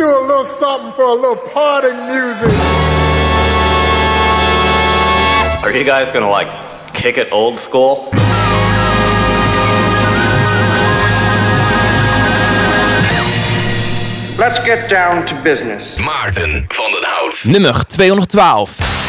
Do a little something for a little parting music? Are you guys gonna like kick it old school? Let's get down to business. Maarten van den Hout. Nummer 212.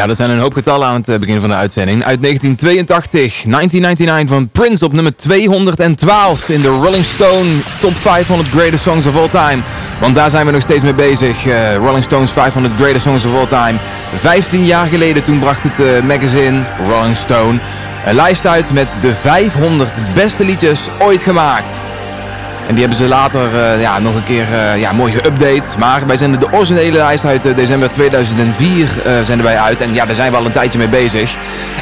Ja, er zijn een hoop getallen aan het eh, begin van de uitzending. Uit 1982, 1999 van Prince op nummer 212 in de Rolling Stone Top 500 Greatest Songs of All Time. Want daar zijn we nog steeds mee bezig. Eh, Rolling Stone's 500 Greatest Songs of All Time. 15 jaar geleden toen bracht het eh, magazine Rolling Stone een lijst uit met de 500 beste liedjes ooit gemaakt. En die hebben ze later eh, ja, nog een keer eh, ja, mooi geüpdate. Maar wij zenden de originele lijst uit eh, december 2004 eh, zenden wij uit. En ja, daar zijn we al een tijdje mee bezig.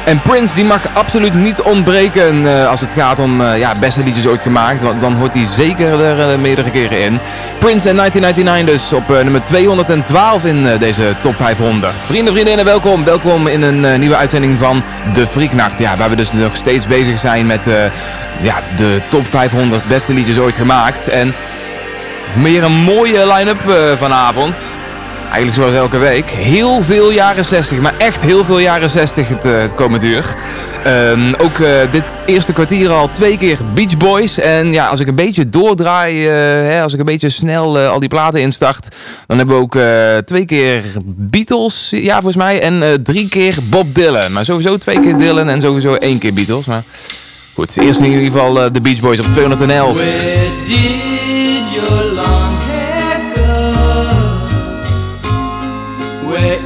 En Prince die mag absoluut niet ontbreken als het gaat om ja, beste liedjes ooit gemaakt. Want dan hoort hij zeker er meerdere keren in. Prince in 1999 dus op nummer 212 in deze top 500. Vrienden, vriendinnen, welkom. Welkom in een nieuwe uitzending van De Frieknacht. Ja, waar we dus nog steeds bezig zijn met ja, de top 500 beste liedjes ooit gemaakt. En meer een mooie line-up eh, vanavond. Eigenlijk zoals elke week. Heel veel jaren 60, maar echt heel veel jaren 60 het, eh, het komend uur. Ehm, ook eh, dit eerste kwartier al twee keer Beach Boys. En ja, als ik een beetje doordraai, hè, als ik een beetje snel al die platen instart, dan hebben we ook twee keer Beatles, ja volgens mij, en drie keer Bob Dylan. Maar sowieso twee keer Dylan en sowieso één keer Beatles. Maar goed, eerst in ieder geval eh, de Beach Boys op 211. Where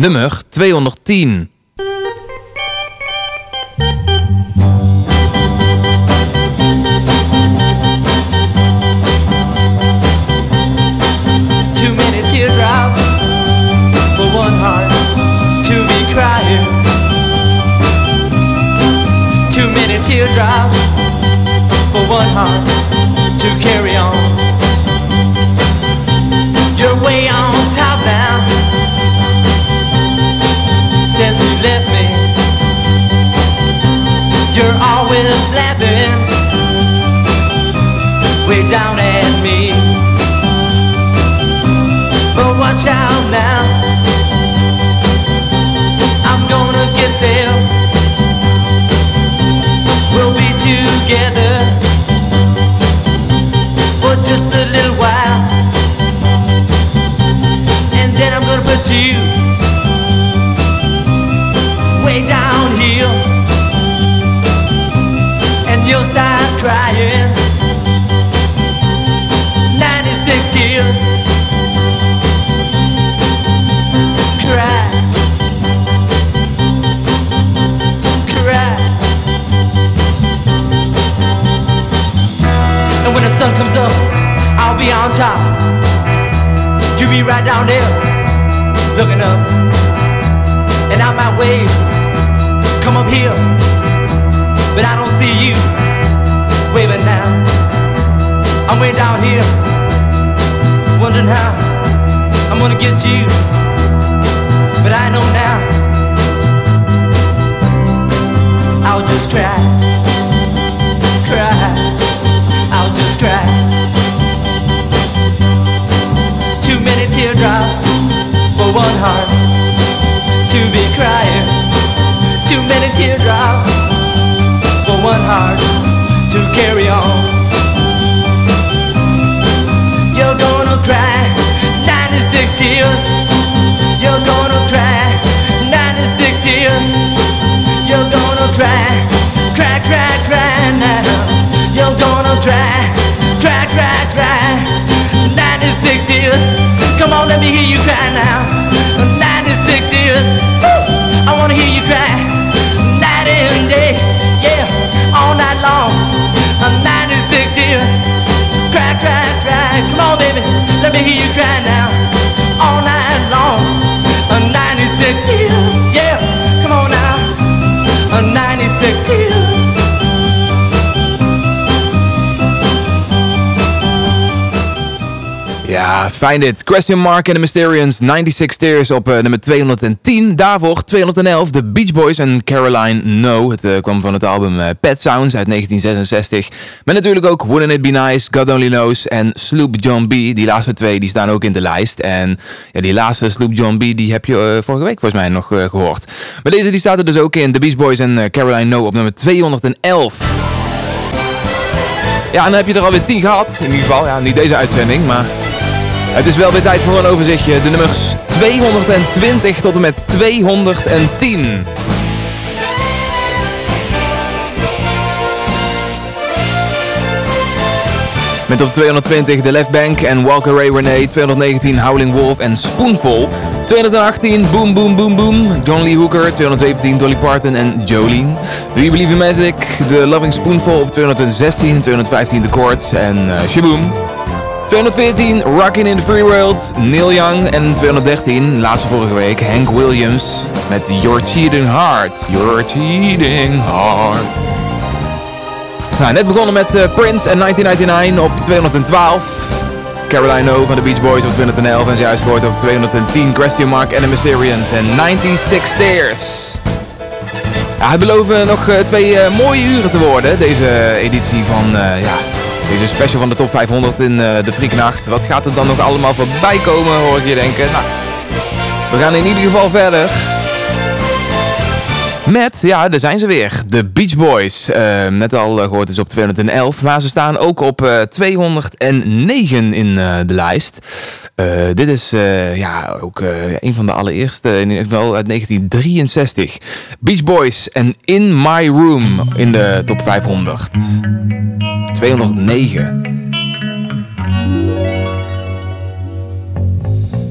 Nummer 210. Ja, fijn dit. Question Mark en de Mysterians, 96 Tears op eh, nummer 210. Daarvoor 211, de Beach Boys en Caroline No. Het eh, kwam van het album eh, Pet Sounds uit 1966. Met natuurlijk ook Wouldn't It Be Nice, God Only Knows en Sloop John B. Die laatste twee die staan ook in de lijst. En ja, die laatste Sloop John B. die heb je vorige week volgens mij nog eh, gehoord. Maar deze die staat er dus ook in. De Beach Boys en Caroline No op nummer 211. Ja, en dan heb je er alweer 10 gehad. In ieder geval, ja, niet deze uitzending, maar het is wel weer tijd voor een overzichtje. De nummers 220 tot en met 210. Met op 220 de Left Bank en Walker Ray Renee. 219 Howling Wolf en Spoonful. 218 Boom Boom Boom Boom. John Lee Hooker. 217 Dolly Parton en Jolene. Do You Believe in Magic? The Loving Spoonful op 216. 215 The Chords en uh, Shaboom. 214 Rockin' in the Free World, Neil Young en 213, laatste vorige week, Hank Williams met Your Cheating Heart. Your Cheating Heart. Nou, net begonnen met eh, Prince en 1999 op 212. Caroline O van de Beach Boys op 211 en zojuist gehoord op 210 Question Mark en The Mysterians en 96 Stairs. Ja, het beloven nog eh, twee eh, mooie uren te worden, deze editie van, ja, deze special van de top 500 in eh, de Frieknacht. Wat gaat er dan nog allemaal voorbij komen, hoor ik je denken. Nou, we gaan in ieder geval verder. Met, ja, daar zijn ze weer. De Beach Boys. Eh, net al eh, gehoord is op 211. Maar ze staan ook op eh, 209 in eh, de lijst. Eh, dit is eh, ja, ook eh, een van de allereerste, in uit 1963. Beach Boys en In My Room in de top 500. 209.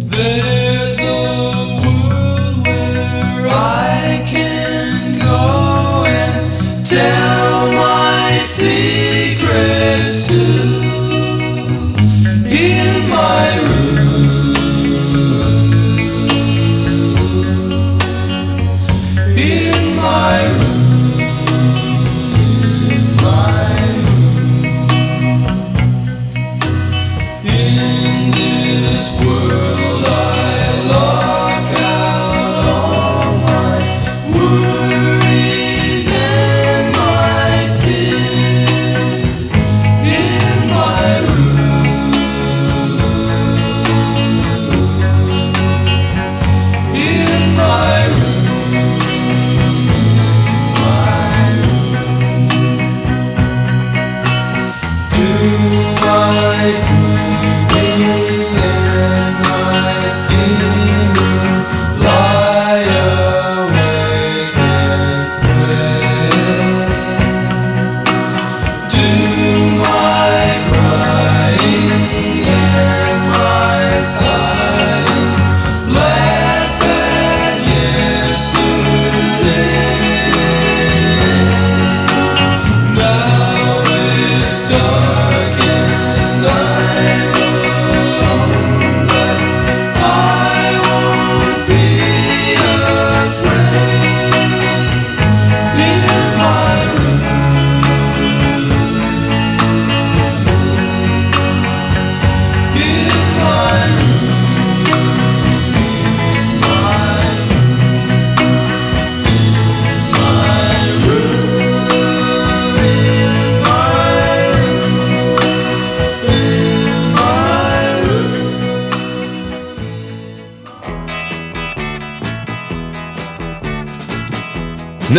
There's tell my secrets to. In my room.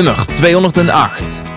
Nummer 208.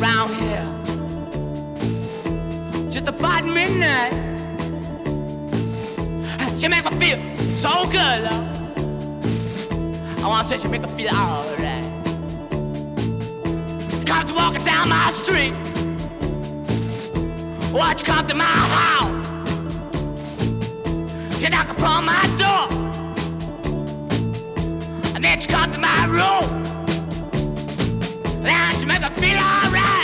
Around here just about midnight. She make me feel so good, love. I wanna say she make me feel alright. Comes walking down my street. Watch come to my house. You knock upon my door. Feel alright.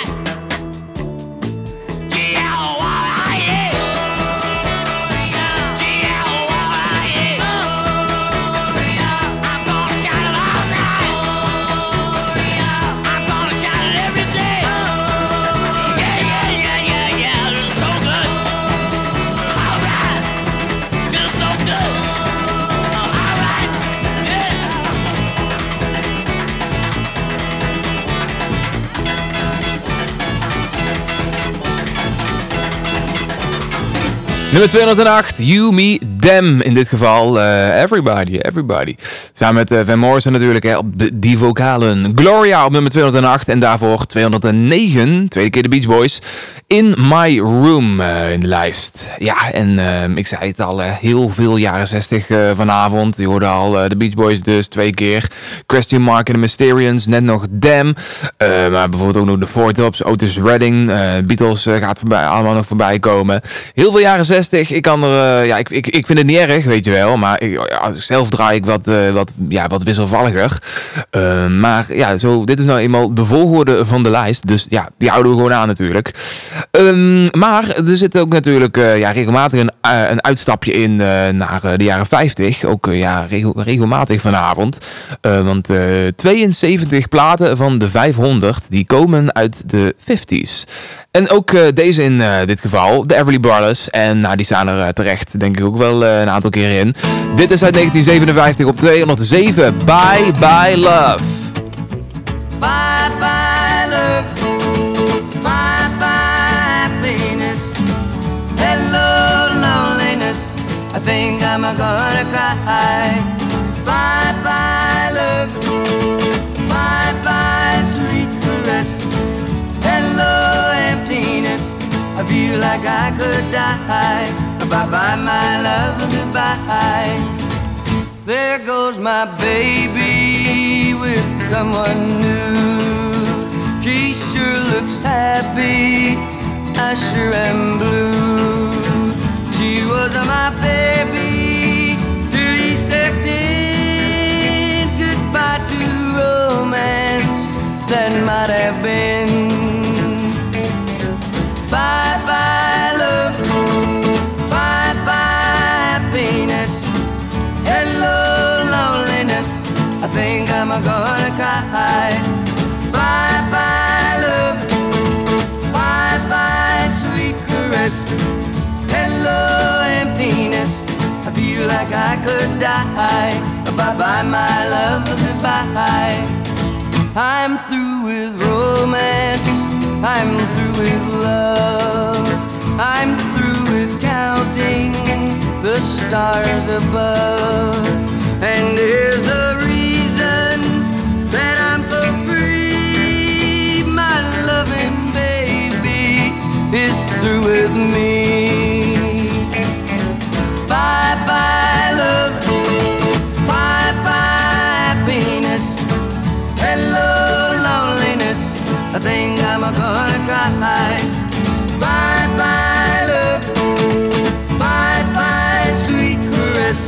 Nummer 208, You, Me, Them. In dit geval eh, Everybody, Everybody. Samen met eh, Van Morrison natuurlijk hè, op die vocalen. Gloria op nummer 208 en daarvoor 209, tweede keer de Beach Boys. In My Room eh, in de lijst. Ja, en ik zei het al, heel veel jaren 60 eh, vanavond. Je hoorde al de Beach Boys dus twee keer. Question Mark en de Mysterians, net nog Them. Maar bijvoorbeeld ook nog de Four Tops, Otis Redding, Beatles gaat allemaal nog voorbij komen. Heel veel jaren 60. Ik kan er, ja, ik, ik, ik vind het niet erg, weet je wel. Maar ik, zelf draai ik wat, eh, wat, ja, wat wisselvalliger. Eh, maar ja, zo, dit is nou eenmaal de volgorde van de lijst. Dus ja, die houden we gewoon aan natuurlijk. Ehm, maar er zit ook natuurlijk eh, ja, regelmatig een, eh, een uitstapje in naar de jaren 50. Ook ja, regel- regelmatig vanavond. Eh, want eh, 72 platen van de 500 die komen uit de 50s. En ook deze in dit geval, de Everly Brothers. En nou, die staan er terecht, denk ik ook wel eh, een aantal keer in. Dit is uit 1957 op 207. Bye Bye Love. Bye bye love. Bye bye happiness. Hello loneliness. I think I'm gonna cry. Bye bye love. Bye bye sweet caress. Hello emptiness. I feel like I could die. Bye bye my love. Goodbye. There goes my baby with someone new. She sure looks happy. I sure am blue. She was my baby till he stepped in. Goodbye to romance that might have been. Bye bye love. I'm gonna cry. Bye bye, love. Bye bye, sweet caress. Hello, emptiness. I feel like I could die. Bye bye, my love. Goodbye. I'm through with romance. I'm through with love. I'm through with counting the the stars above. And there's a through with me. Bye bye, love. Bye bye, happiness. Hello, loneliness. I think I'm gonna cry. Bye bye, love. Bye bye, sweet caress.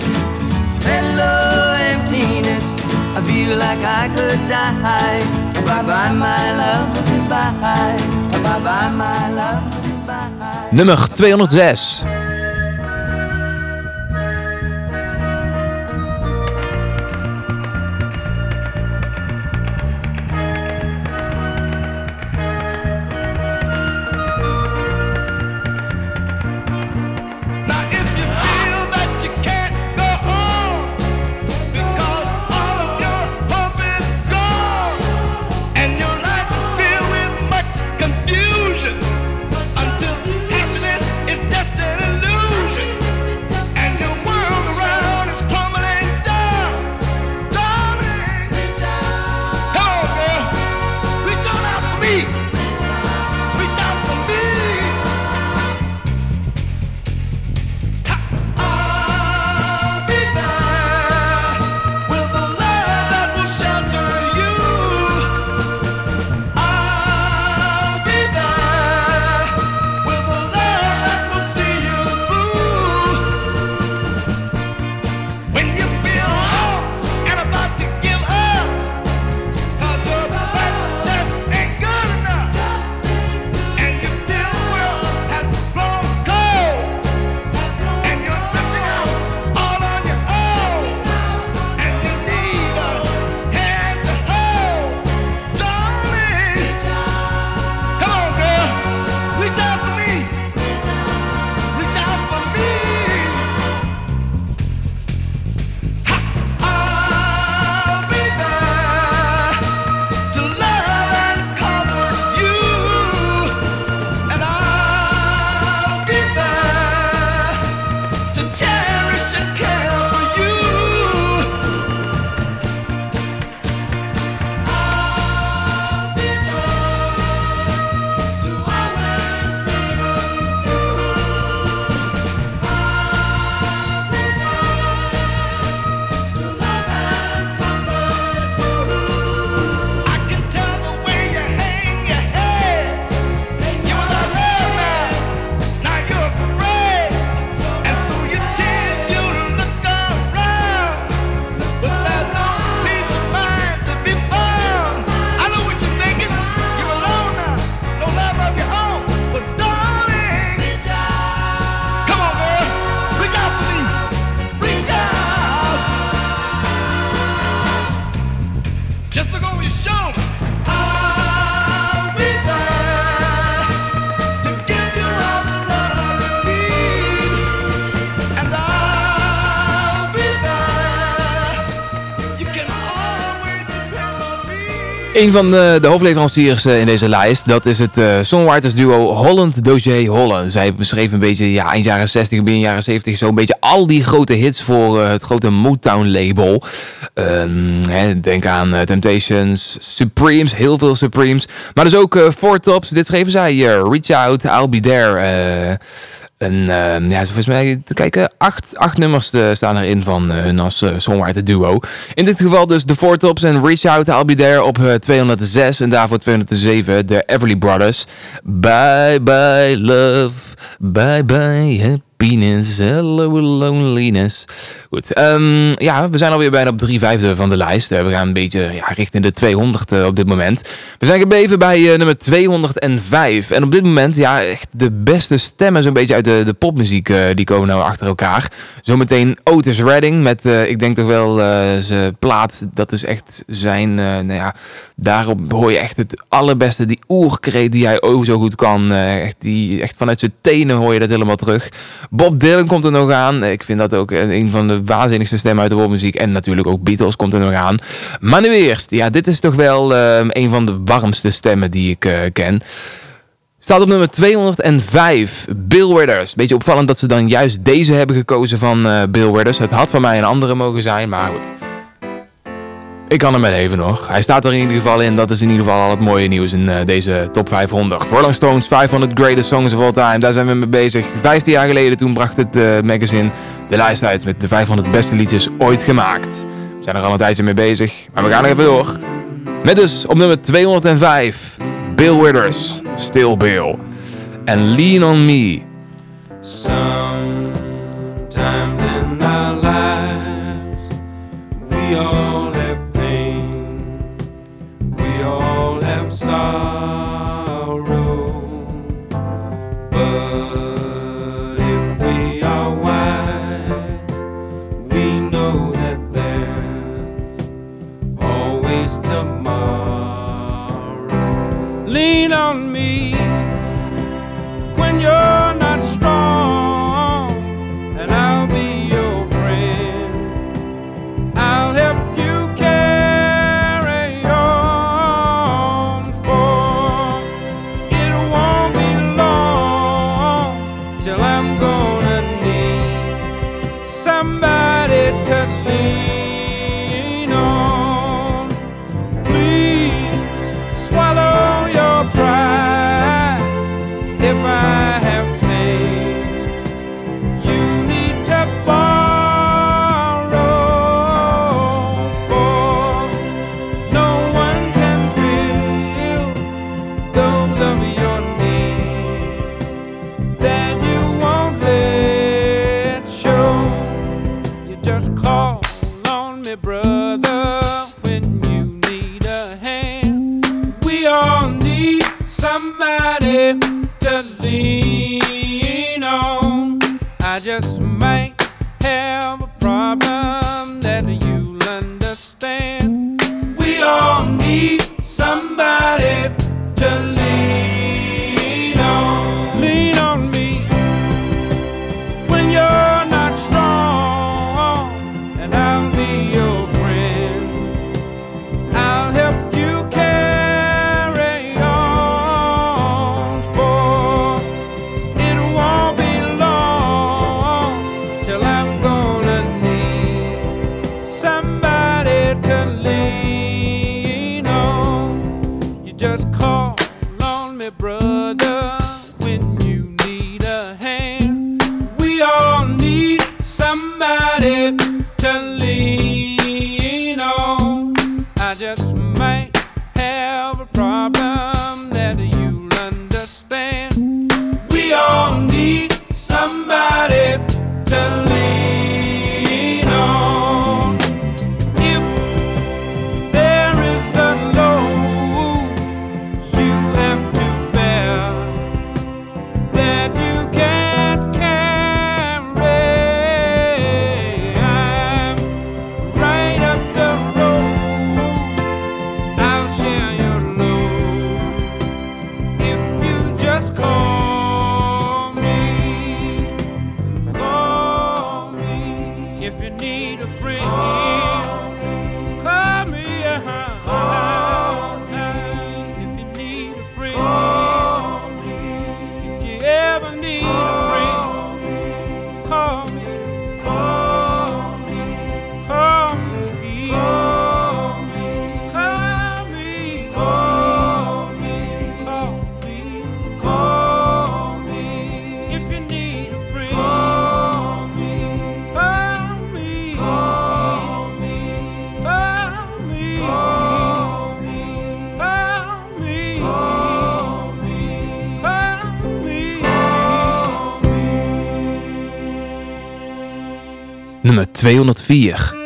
Hello, emptiness. I feel like I could die. Bye bye, my love. Bye bye, my love. Nummer 206. Een van de, de hoofdleveranciers eh, in deze lijst, dat is het eh, songwriters duo Holland Dozier Holland. Zij beschreven een beetje ja, eind jaren 60, begin jaren 70 zo'n beetje al die grote hits voor eh, het grote Motown label. Ehm, hè, denk aan eh, Temptations, Supremes, heel veel Supremes. Maar dus ook eh Four Tops, dit schreven zij, eh, Reach Out, I'll Be There. En ehm, ja, volgens mij kijken, acht, acht nummers eh, staan erin van eh, hun als eh, songwriter duo. In dit geval dus de Four Tops en Reach Out, I'll Be There op eh, 206 en daarvoor 207 de Everly Brothers. Bye bye love, bye bye happiness, hello loneliness. Goed, ehm, ja, we zijn alweer bijna op drie vijfde van de lijst. We gaan een beetje ja, richting de 200 eh, op dit moment. We zijn gebleven bij eh, nummer 205. En op dit moment, ja, echt de beste stemmen zo'n beetje uit de, de popmuziek, eh, die komen nou achter elkaar. Zometeen Otis Redding met, ik denk toch wel, zijn plaat. Dat is echt zijn, nou ja, daarom hoor je echt het allerbeste, die oerkreet die hij ook zo goed kan. Eh, echt, die, echt vanuit zijn tenen hoor je dat helemaal terug. Bob Dylan komt er nog aan. Ik vind dat ook eh, een van de waanzinnigste stemmen uit de rockmuziek. En natuurlijk ook Beatles komt er nog aan. Maar nu eerst, ja, dit is toch wel eh, een van de warmste stemmen die ik ken. Staat op nummer 205, Bill Withers. Beetje opvallend dat ze dan juist deze hebben gekozen van Bill Withers. Het had van mij een andere mogen zijn, maar goed. Ik kan hem even nog. Hij staat er in ieder geval in. Dat is in ieder geval al het mooie nieuws in eh, deze top 500. Rolling Stones 500 Greatest Songs of All Time. Daar zijn we mee bezig. 15 jaar geleden toen bracht het eh, magazine de lijst uit met de 500 beste liedjes ooit gemaakt. We zijn er al een tijdje mee bezig. Maar we gaan nog even door. Met dus op nummer 205 Bill Withers. Still Bill. En Lean On Me. Sometimes in our lives we are me. 204.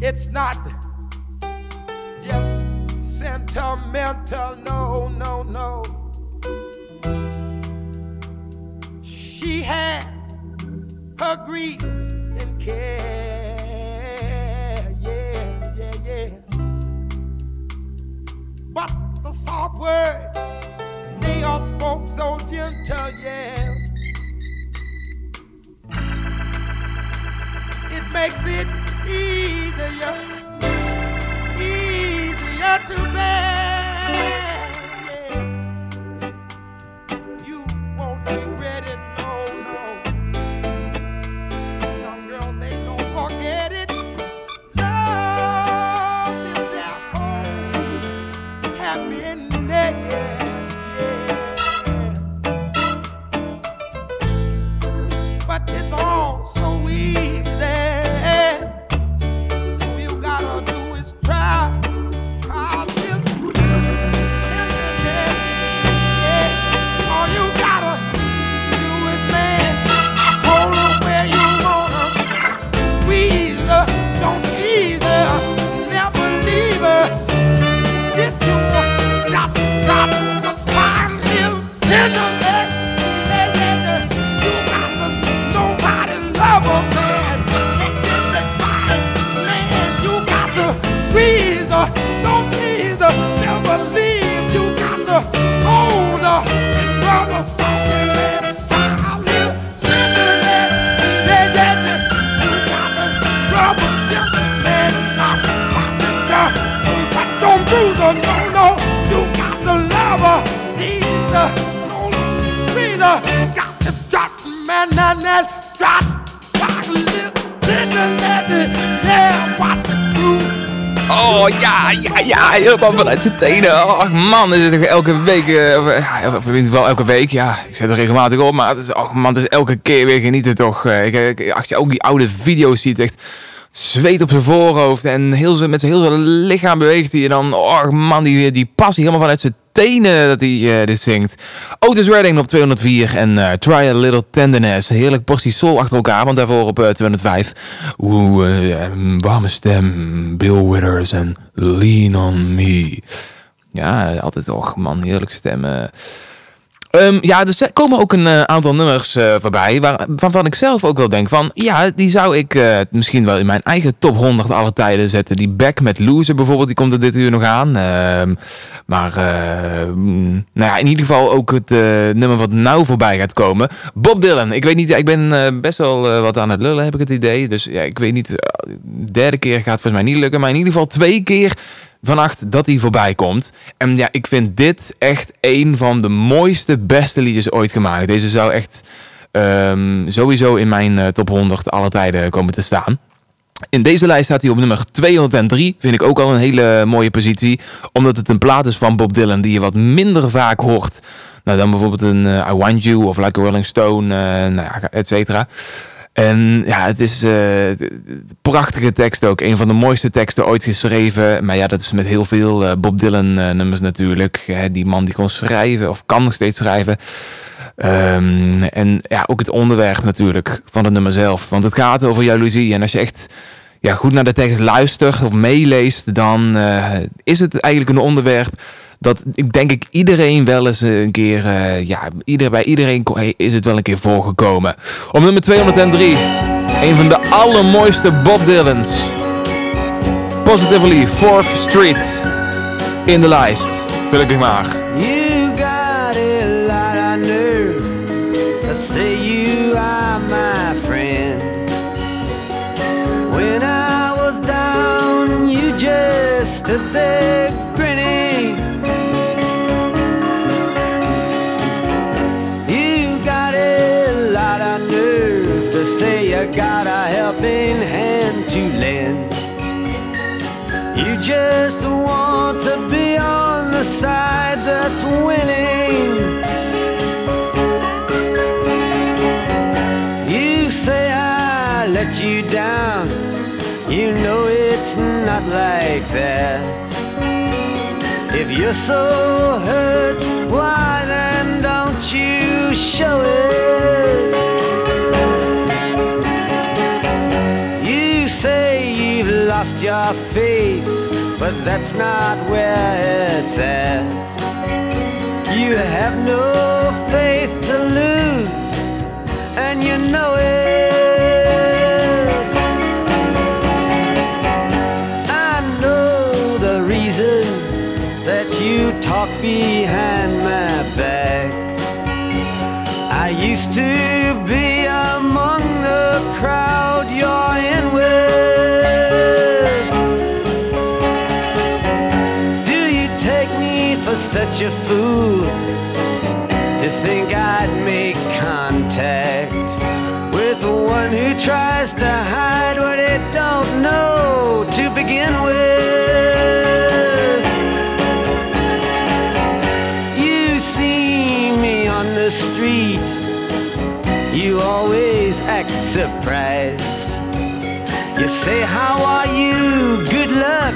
It's not just sentimental, no, no, no. She has her grief and care, yeah, yeah, yeah. But the soft words, they are spoke so gentle, yeah. It makes it easier, easier to bear. Don't bruise her, no, no. You got to love her, tease her, no. Got to drop, man, man, man. Drop, drop a little tenderness, yeah. Watch the groove. Oh ja, ja, ja, helemaal vanuit zijn tenen. Oh man, is het toch elke week, eh, of, in ieder geval elke week. Ja, ik zet er regelmatig op, maar het is, oh man, het is elke keer weer genieten toch. Eh, Ik, ik, als je ook die oude video's ziet, echt zweet op zijn voorhoofd en heel met zijn heel zijn lichaam beweegt hij. En dan, oh man, die, die passie helemaal vanuit zijn tenen dat hij eh, dit zingt. Otis Redding op 204 en eh, Try a Little Tenderness. Heerlijk portie soul achter elkaar, want daarvoor op eh, 205. Oeh, eh, een warme stem, Bill Withers en Lean on Me. Ja, altijd toch, man, heerlijke stemmen. Ehm, ja, er komen ook een eh, aantal nummers eh, voorbij waar, waarvan ik zelf ook wel denk van... Ja, die zou ik eh, misschien wel in mijn eigen top 100 alle tijden zetten. Die Back met Loser bijvoorbeeld, die komt er dit uur nog aan. Ehm, maar mm, nou ja, in ieder geval ook het nummer wat nou voorbij gaat komen. Bob Dylan. Ik weet niet, ik ben best wel wat aan het lullen heb ik het idee. Dus ja, ik weet niet, eh, derde keer gaat volgens mij niet lukken. Maar in ieder geval twee keer vannacht dat hij voorbij komt. En ja, ik vind dit echt een van de mooiste, beste liedjes ooit gemaakt. Deze zou echt ehm, sowieso in mijn eh, top 100 alle tijden komen te staan. In deze lijst staat hij op nummer 203. Vind ik ook al een hele mooie positie. Omdat het een plaat is van Bob Dylan die je wat minder vaak hoort. Nou, dan bijvoorbeeld een eh, I Want You of Like a Rolling Stone, eh, nou ja, et cetera. En ja, het is t- prachtige tekst ook. Een van de mooiste teksten ooit geschreven. Maar ja, dat is met heel veel eh, Bob Dylan eh, nummers natuurlijk. Die man die kon schrijven of kan nog steeds schrijven. Ehm, en ja, ook het onderwerp natuurlijk van het nummer zelf. Want het gaat over jaloezie. En als je echt ja, goed naar de tekst luistert of meeleest, dan is het eigenlijk een onderwerp dat ik denk ik iedereen wel eens een keer, eh, ja, bij iedereen is het wel een keer voorgekomen. Op nummer 203, een van de allermooiste Bob Dylans. Positively, 4th Street in de lijst. Gelukkig maar. Just want to be on the side that's winning. You say I let you down. You know it's not like that. If you're so hurt, why then don't you show it? You say you've lost your faith, but that's not where it's at. You have no faith to lose, and you know it. I know the reason that you talk behind my back. I used to be among the crowd such a fool to think I'd make contact with the one who tries to hide what they don't know to begin with? You see me on the street, you always act surprised. You say, How are you? Good luck,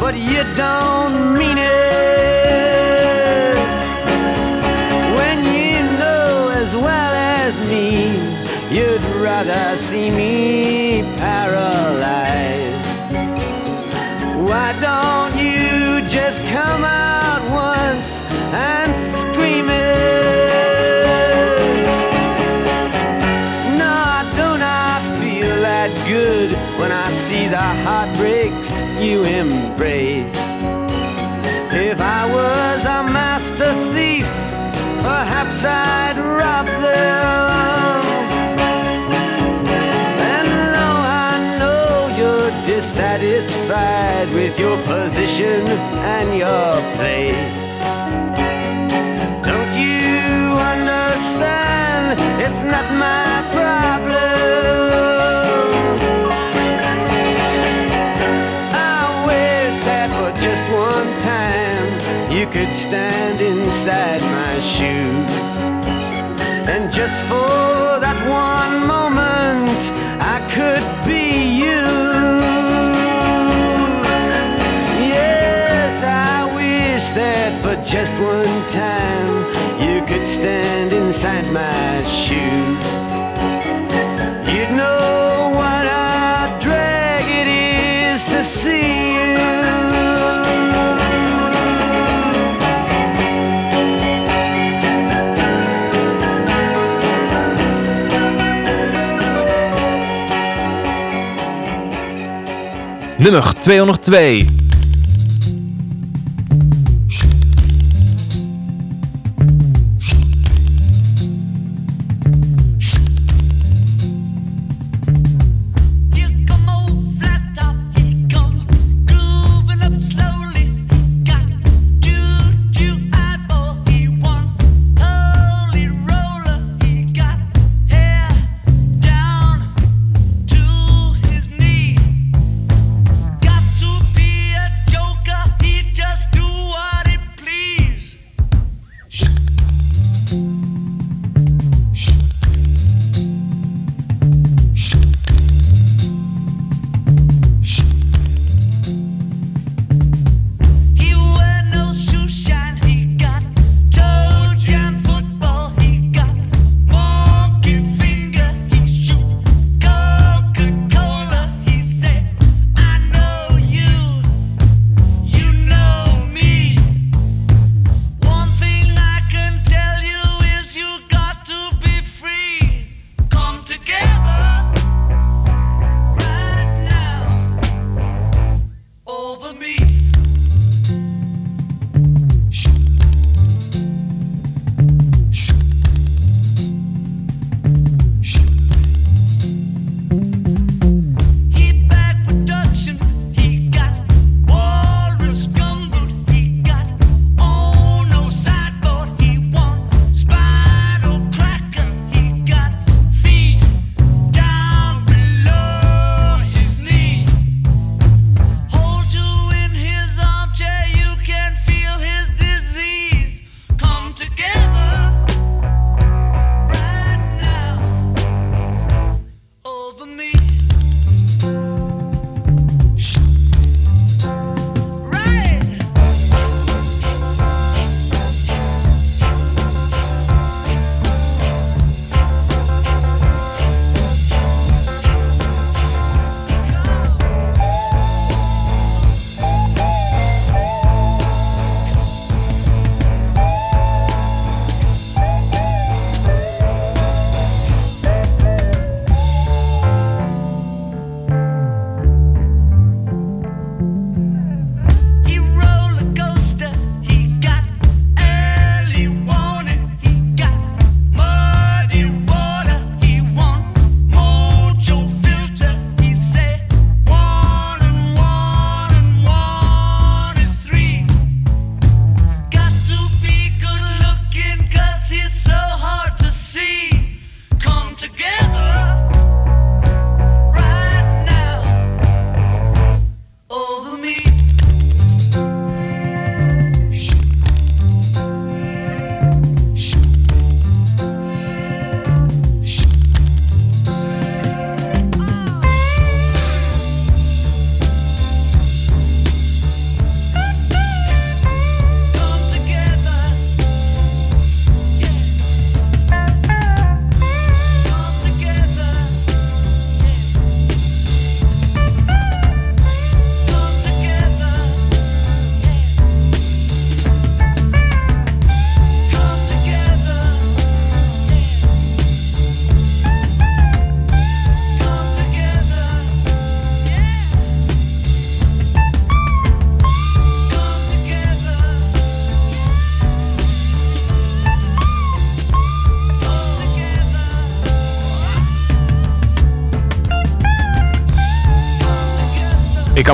but you don't mean it. You'd rather see me paralyzed. Why don't you just come out once and scream it? No, I do not feel that good when I see the heartbreaks you embrace. If I was a master thief, perhaps I'd you're with your position and your place, don't you understand? It's not my problem. I wish that for just one time you could stand inside my shoes. And just for just one time you could stand inside my shoes. You'd know what a drag it is to see you. Nummer 202.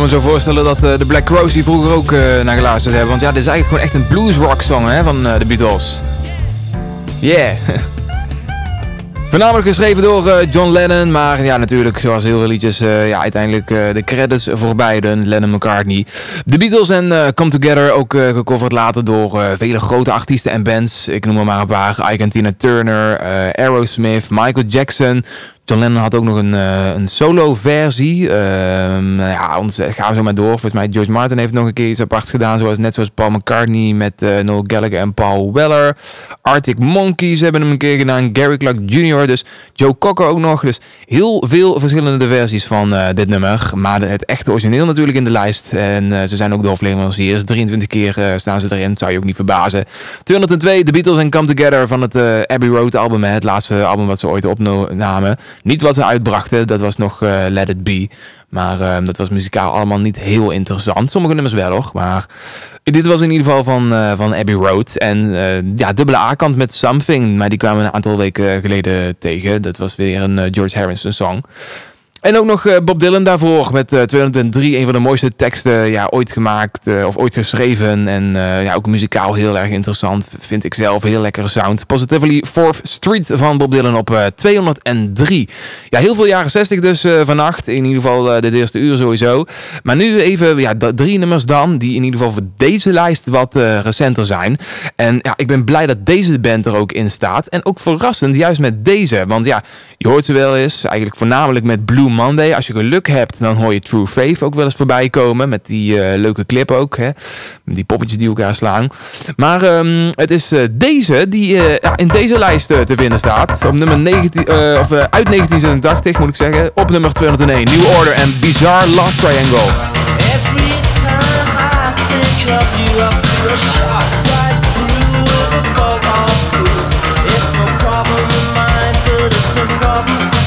Kan me zo voorstellen dat eh, de Black Crowes die vroeger ook eh, naar geluisterd hebben. Want ja, dit is eigenlijk gewoon echt een blues rock song hè, van eh, de Beatles. Yeah. Voornamelijk geschreven door John Lennon, maar ja, natuurlijk, zoals heel veel liedjes, ja, uiteindelijk de credits voor beiden, Lennon McCartney. De Beatles en Come Together ook gecoverd later door vele grote artiesten en bands. Ik noem er maar een paar, Ike Tina Turner, Aerosmith, Michael Jackson, John Lennon had ook nog een, eh, een solo versie. Ehm, nou ja, eh, gaan we zo maar door. Volgens mij George Martin heeft nog een keer iets apart gedaan. Zoals, net zoals Paul McCartney met eh, Noel Gallagher en Paul Weller. Arctic Monkeys hebben hem een keer gedaan. Gary Clark Jr. Dus Joe Cocker ook nog. Dus heel veel verschillende versies van dit nummer. Maar de- het echte origineel natuurlijk in de lijst. En ze zijn ook doorleveranciers. 23 keer staan ze erin. Zou je ook niet verbazen. 202, The Beatles en Come Together van het Abbey Road album. Het laatste album wat ze ooit opnamen. Niet wat ze uitbrachten. Dat was nog eh, Let It Be. Maar eh, dat was muzikaal allemaal niet heel interessant. Sommige nummers wel hoor. Maar dit was in ieder geval van, eh, van Abbey Road. En eh, ja, dubbele A-kant met Something. Maar die kwamen we een aantal weken geleden tegen. Dat was weer een George Harrison song. En ook nog eh, Bob Dylan daarvoor met eh, 2003. Een van de mooiste teksten ja, ooit gemaakt eh, of ooit geschreven. En eh, ja, ook muzikaal heel erg interessant. Vind ik zelf. Heel lekkere sound. Positively 4th Street van Bob Dylan op eh, 203. Ja, heel veel jaren 60 dus eh, vannacht. In ieder geval eh, dit eerste uur sowieso. Maar nu even ja, drie nummers dan. Die in ieder geval voor deze lijst wat eh, recenter zijn. En ja, ik ben blij dat deze band er ook in staat. En ook verrassend juist met deze. Want ja, je hoort ze wel eens. Eigenlijk voornamelijk met Blue Monday. Als je geluk hebt, dan hoor je True Faith ook wel eens voorbij komen. Met die eh, leuke clip ook. Hè? Die poppetjes die elkaar slaan. Maar ehm, het is eh, deze die eh, in deze lijst te vinden staat. Op nummer 19, eh, of, uit 1986 moet ik zeggen. Op nummer 201. New Order en Bizarre Love Triangle. Every time I you, a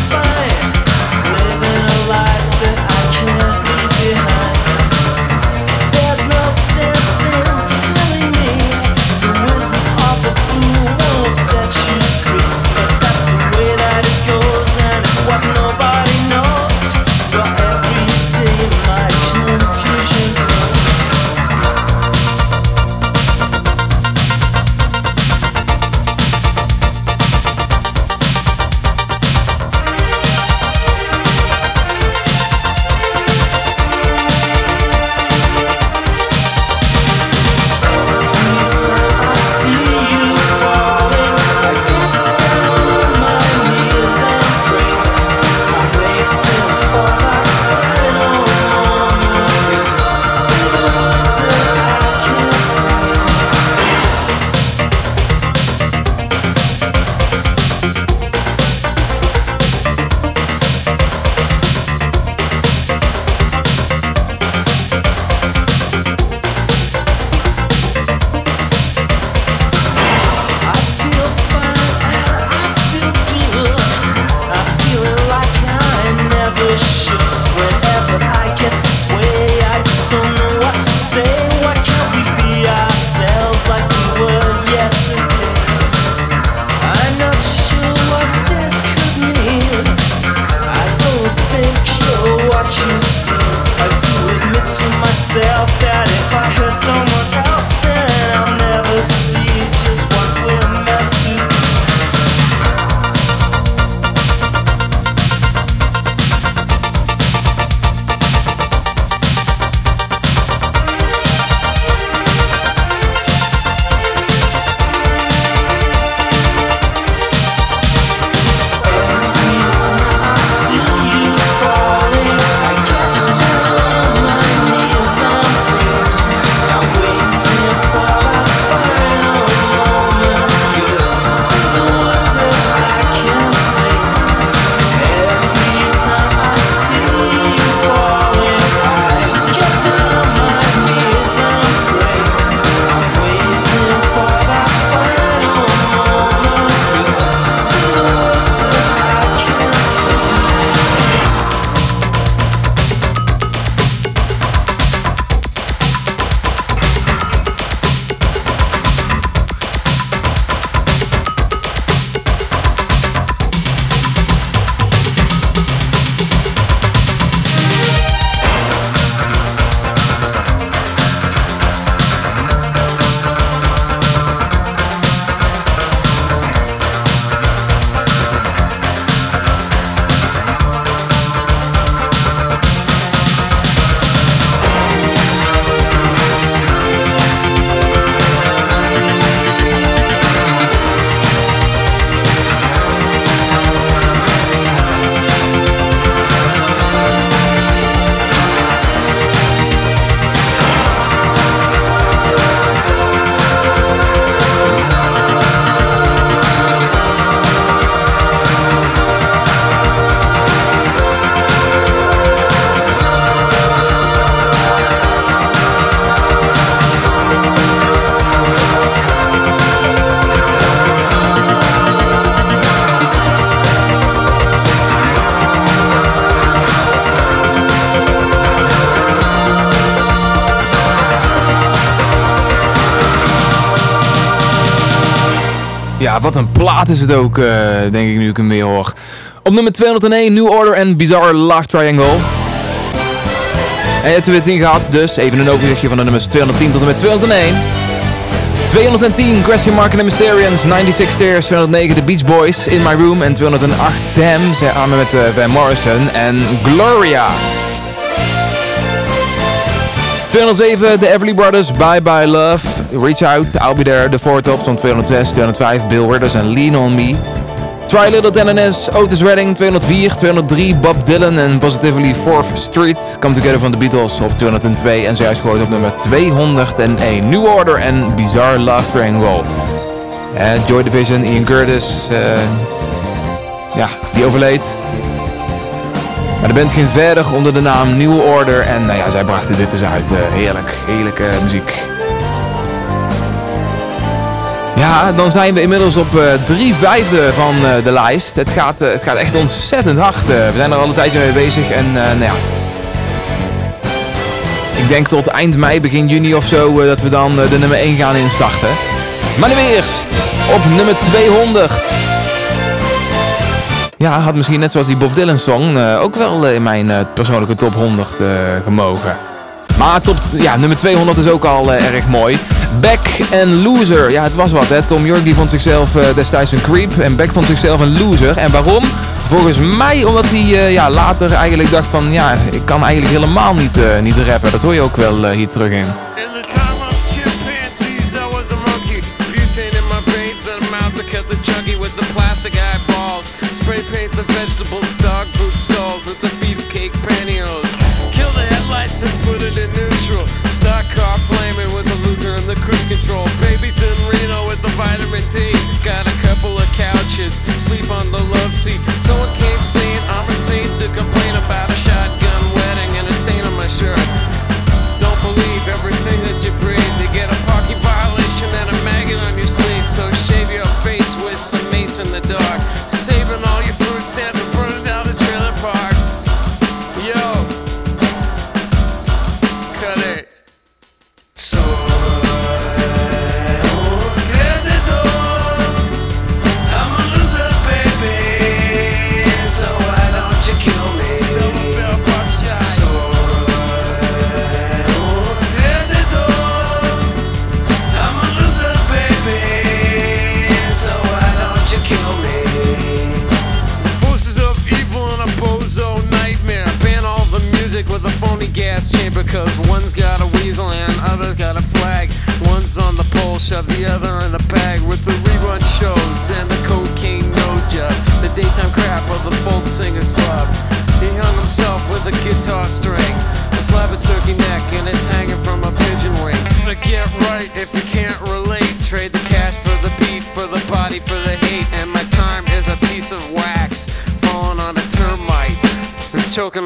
plaat is het ook, eh, denk ik nu ik hem weer hoor. Op nummer 201, New Order en Bizarre Love Triangle. En je hebt er weer 10 gehad, dus even een overzichtje van de nummers 210 tot en met 201. 210, Question Mark and the Mysterians, 96 Stairs, 209 The Beach Boys, In My Room en 208 Damn, samen met eh, Van Morrison en Gloria. 207, The Everly Brothers, Bye Bye Love, Reach Out, I'll Be There, The Four Tops van 206, 205, Bill Withers en Lean On Me. Try Little Tenderness, Otis Redding, 204, 203, Bob Dylan en Positively 4th Street. Come Together van de Beatles op 202 en zojuist gehoord op nummer 201. New Order en Bizarre Love Triangle. En Joy Division, Ian Curtis, eh, ja, die overleed. Maar de band ging verder onder de naam New Order en nou ja, zij brachten dit dus uit. Eh, heerlijk, heerlijke muziek. Ja, dan zijn we inmiddels op eh, drie vijfde van eh, de lijst. Het gaat, het gaat echt ontzettend hard. we zijn er al een tijdje mee bezig en nou ja. Ik denk tot eind mei, begin juni of zo, dat we dan de nummer 1 gaan instarten. Maar nu eerst op nummer 200. Ja, had misschien net zoals die Bob Dylan song eh, ook wel eh, in mijn eh, persoonlijke top 100 eh, gemogen. Maar top, ja, nummer 200 is ook al erg mooi. Beck en Loser. Ja, het was wat hè. Tom York die vond zichzelf destijds een creep. En Beck vond zichzelf een loser. En waarom? Volgens mij omdat hij ja, later eigenlijk dacht van... Ja, ik kan eigenlijk helemaal niet, niet rappen. Dat hoor je ook wel hier terug in. The vegetables, dog food stalls with the beefcake pantyhose. Kill the headlights and put it in neutral. Stock car flaming with the loser and the cruise control. Babies in Reno with the vitamin D. Got a couple of couches, sleep on the love seat. Someone came saying I'm insane to complain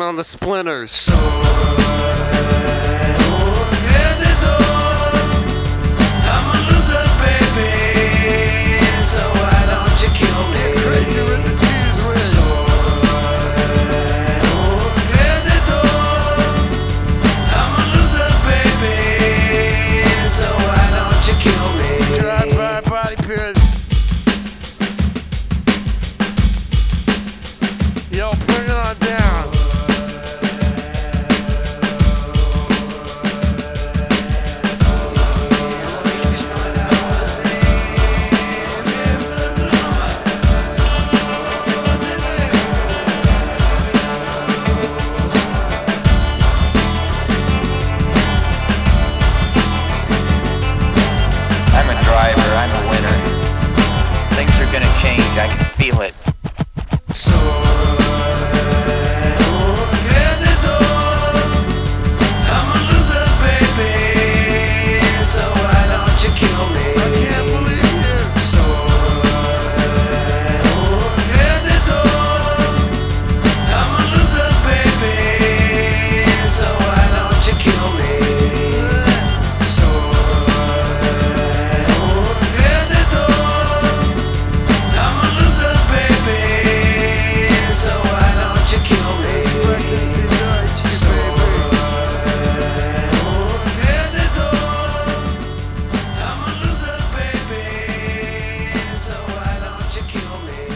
on the splinters.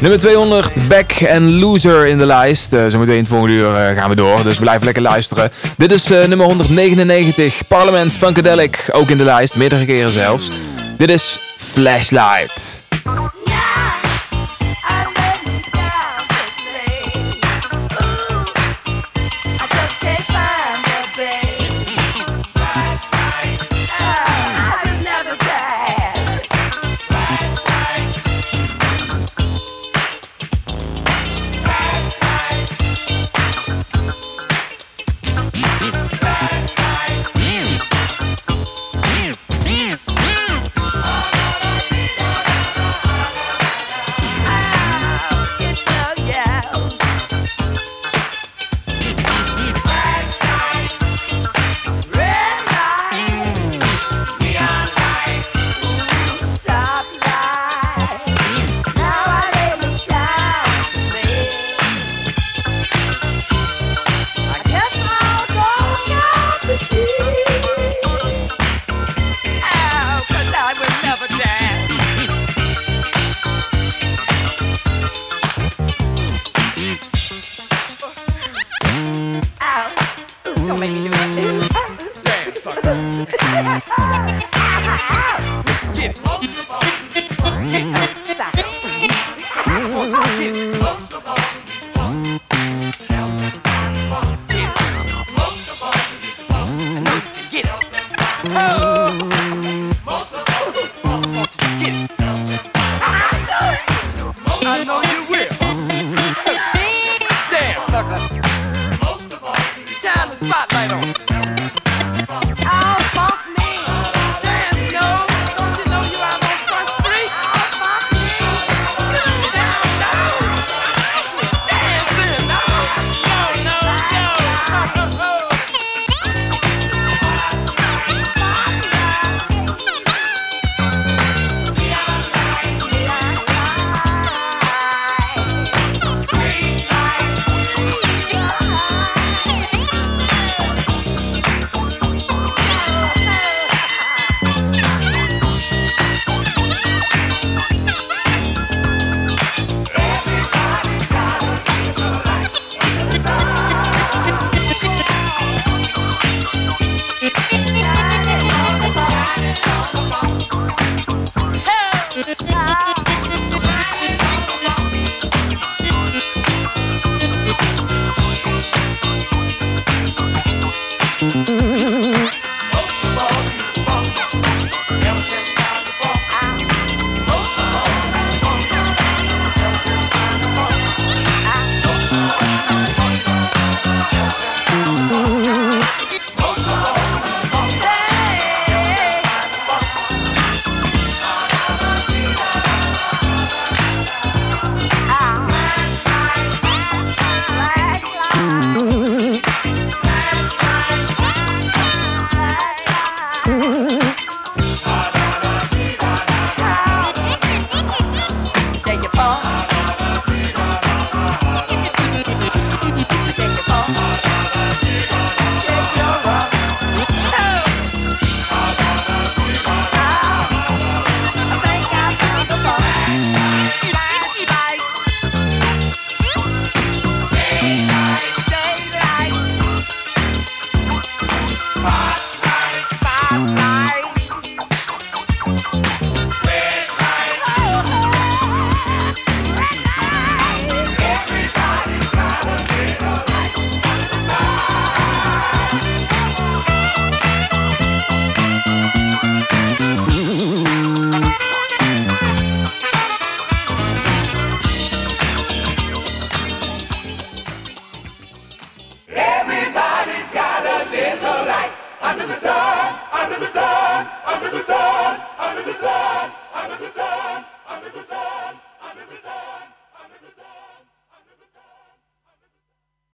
Nummer 200, Back en Loser in de lijst. Eh, zometeen het volgende uur eh, gaan we door, dus blijf lekker luisteren. Dit is eh, nummer 199, Parliament Funkadelic, ook in de lijst, meerdere keren zelfs. Dit is Flashlight.